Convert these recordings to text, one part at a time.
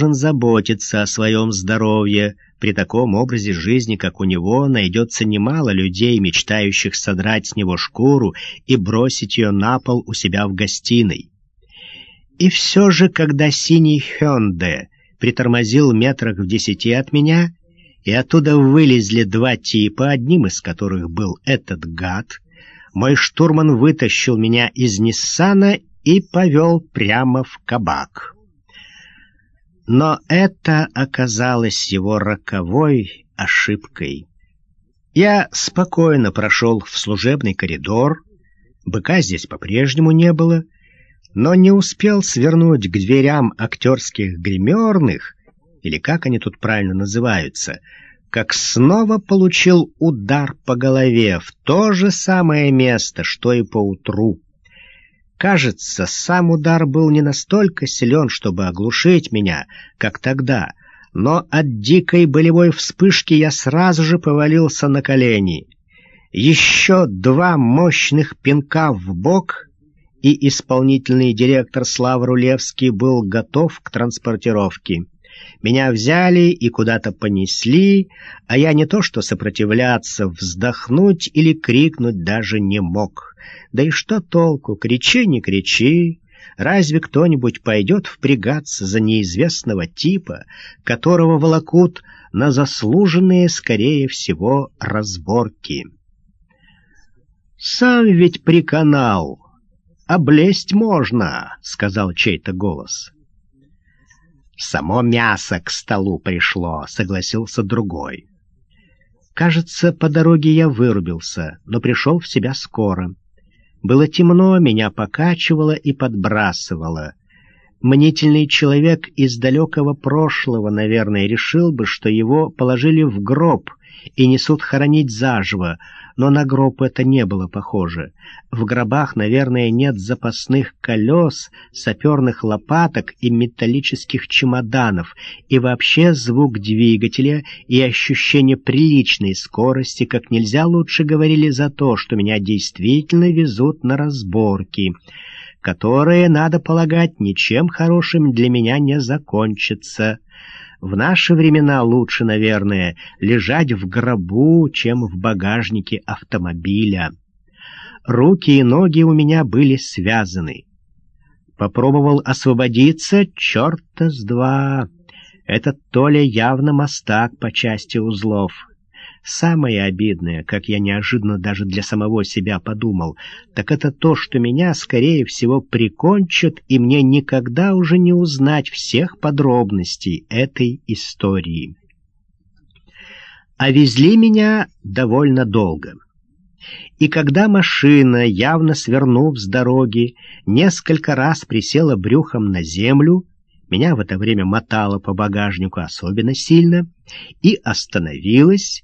должен заботиться о своем здоровье. При таком образе жизни, как у него, найдется немало людей, мечтающих содрать с него шкуру и бросить ее на пол у себя в гостиной. И все же, когда синий Хёнде притормозил метрах в десяти от меня, и оттуда вылезли два типа, одним из которых был этот гад, мой штурман вытащил меня из Ниссана и повел прямо в кабак. Но это оказалось его роковой ошибкой. Я спокойно прошел в служебный коридор, быка здесь по-прежнему не было, но не успел свернуть к дверям актерских гримерных, или как они тут правильно называются, как снова получил удар по голове в то же самое место, что и поутру. Кажется, сам удар был не настолько силен, чтобы оглушить меня, как тогда, но от дикой болевой вспышки я сразу же повалился на колени. Еще два мощных пинка в бок, и исполнительный директор Слава Рулевский был готов к транспортировке. Меня взяли и куда-то понесли, а я не то что сопротивляться, вздохнуть или крикнуть даже не мог. Да и что толку, кричи, не кричи. Разве кто-нибудь пойдет впрягаться за неизвестного типа, которого волокут на заслуженные, скорее всего, разборки? «Сам ведь приканал. Облезть можно», — сказал чей-то голос. «Само мясо к столу пришло», — согласился другой. Кажется, по дороге я вырубился, но пришел в себя скоро. Было темно, меня покачивало и подбрасывало. Мнительный человек из далекого прошлого, наверное, решил бы, что его положили в гроб и несут хоронить заживо, но на гроб это не было похоже. В гробах, наверное, нет запасных колес, саперных лопаток и металлических чемоданов, и вообще звук двигателя и ощущение приличной скорости как нельзя лучше говорили за то, что меня действительно везут на разборки, которые, надо полагать, ничем хорошим для меня не закончатся. В наши времена лучше, наверное, лежать в гробу, чем в багажнике автомобиля. Руки и ноги у меня были связаны. Попробовал освободиться, черта с два. Этот Толя явно мастак по части узлов. Самое обидное, как я неожиданно даже для самого себя подумал, так это то, что меня, скорее всего, прикончат, и мне никогда уже не узнать всех подробностей этой истории. А везли меня довольно долго. И когда машина, явно свернув с дороги, несколько раз присела брюхом на землю, меня в это время мотало по багажнику особенно сильно, и остановилась,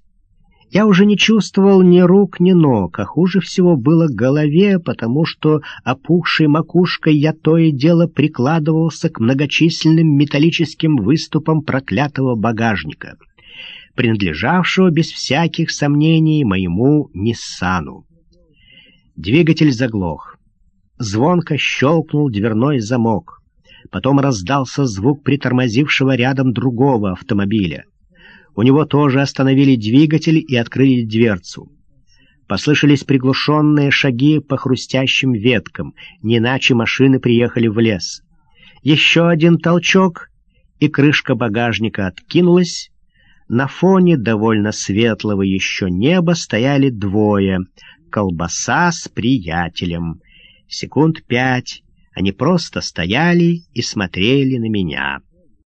я уже не чувствовал ни рук, ни ног, а хуже всего было голове, потому что опухшей макушкой я то и дело прикладывался к многочисленным металлическим выступам проклятого багажника, принадлежавшего без всяких сомнений моему Ниссану. Двигатель заглох. Звонко щелкнул дверной замок. Потом раздался звук притормозившего рядом другого автомобиля. У него тоже остановили двигатель и открыли дверцу. Послышались приглушенные шаги по хрустящим веткам, не иначе машины приехали в лес. Еще один толчок, и крышка багажника откинулась. На фоне довольно светлого еще неба стояли двое — колбаса с приятелем. Секунд пять они просто стояли и смотрели на меня.